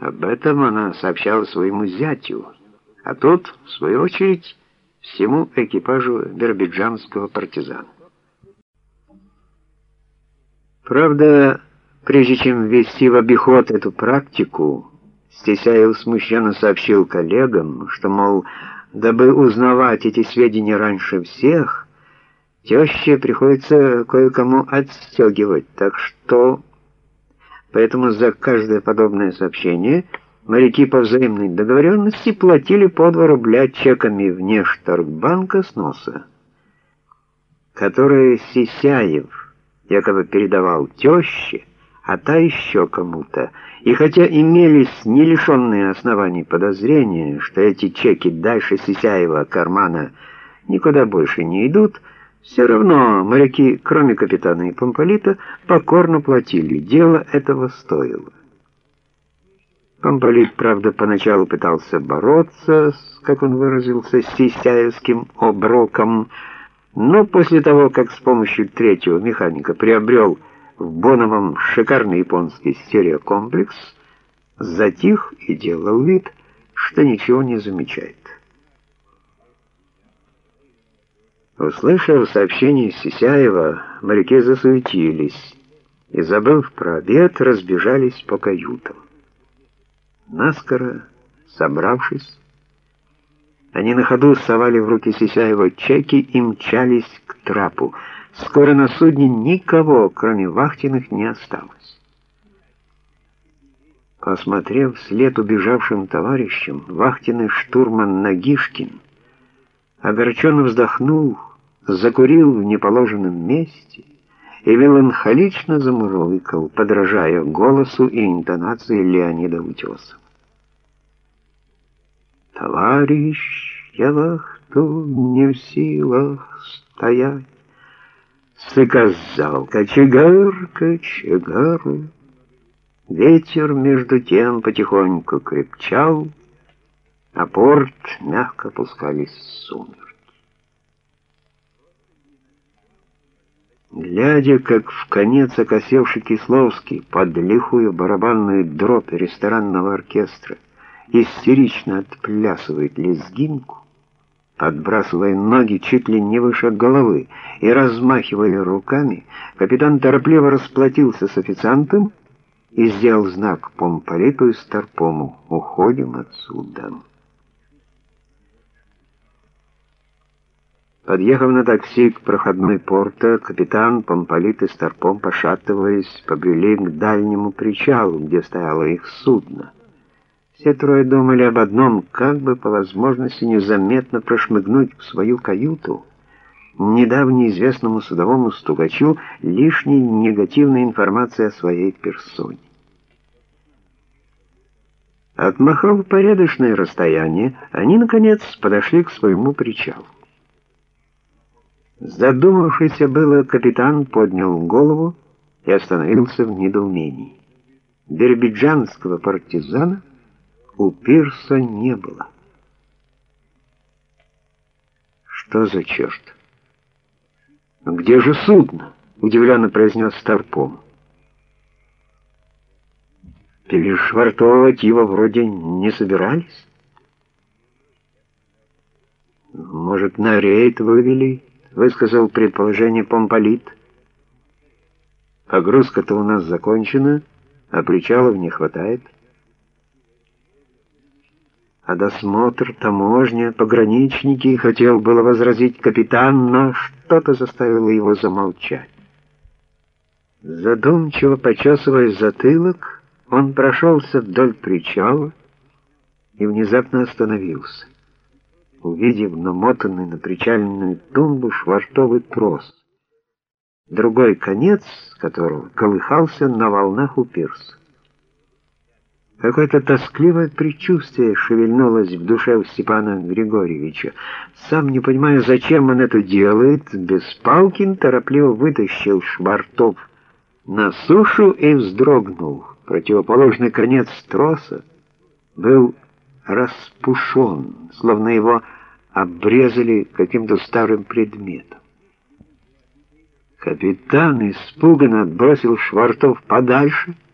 Об этом она сообщала своему зятю, а тот, в свою очередь, всему экипажу биробиджанского партизана. Правда, прежде чем ввести в обиход эту практику, Стесяев смущенно сообщил коллегам, что, мол, дабы узнавать эти сведения раньше всех, теще приходится кое-кому отстегивать, так что... Поэтому за каждое подобное сообщение моряки по взаимной договоренности платили по 2 рубля чеками вне Шторгбанка с носа, которые Сисяев якобы передавал теще, а та еще кому-то. И хотя имелись не лишенные оснований подозрения, что эти чеки дальше Сисяева кармана никуда больше не идут, все равно моряки, кроме капитана и помполита, покорно платили. Дело этого стоило. Помполит, правда, поначалу пытался бороться с, как он выразился, сисяевским оброком, но после того, как с помощью третьего механика приобрел в Боновом шикарный японский стереокомплекс, затих и делал вид, что ничего не замечает. Услышав сообщение Сисяева, моряки засуетились и, забыв про обед, разбежались по каютам. Наскоро, собравшись, они на ходу совали в руки Сисяева чеки и мчались к трапу. Скоро на судне никого, кроме вахтенных, не осталось. Посмотрев вслед убежавшим товарищам, вахтенный штурман Нагишкин огорченно вздохнул, закурил в неположенном месте и меланхолично замурлыкал, подражая голосу и интонации Леонида Утесова. «Товарищ, я вахту не в силах стоять, Сказал кочегар, кочегар. Ветер между тем потихоньку крепчал, а порт мягко пускались сумерки. Глядя, как в конец окосевший Кисловский под лихую барабанную дробь ресторанного оркестра истерично отплясывает лезгинку, подбрасывая ноги чуть ли не выше головы и размахивая руками, капитан торопливо расплатился с официантом и сделал знак помполиту и старпому «Уходим отсюда». Подъехав на такси к проходной порта, капитан, помполит и старпом, пошатываясь, побрели к дальнему причалу, где стояло их судно. Все трое думали об одном, как бы по возможности незаметно прошмыгнуть в свою каюту, недавно известному судовому стукачу лишней негативной информации о своей персоне. Отмахав порядочное расстояние, они, наконец, подошли к своему причалу. Задумавшийся было капитан поднял голову и остановился в недоумении. Дербиджанского партизана у пирса не было. Что за черт? Где же судно? Удивленно произнес Старпом. Перешвартовывать его вроде не собирались. Может, на рейд вывели? Высказал предположение Помполит. Погрузка-то у нас закончена, а причалов не хватает. А досмотр, таможня, пограничники, хотел было возразить капитан, но что-то заставило его замолчать. Задумчиво почесывая затылок, он прошелся вдоль причала и внезапно остановился увидев намотанный на причальную тумбу швартовый трос, другой конец которого колыхался на волнах у пирса. Какое-то тоскливое предчувствие шевельнулось в душе у Степана Григорьевича. Сам не понимая, зачем он это делает, Беспалкин торопливо вытащил швартов на сушу и вздрогнул. Противоположный конец троса был распушен, словно его обрезали каким-то старым предметом. Капитан испуганно отбросил швартов подальше —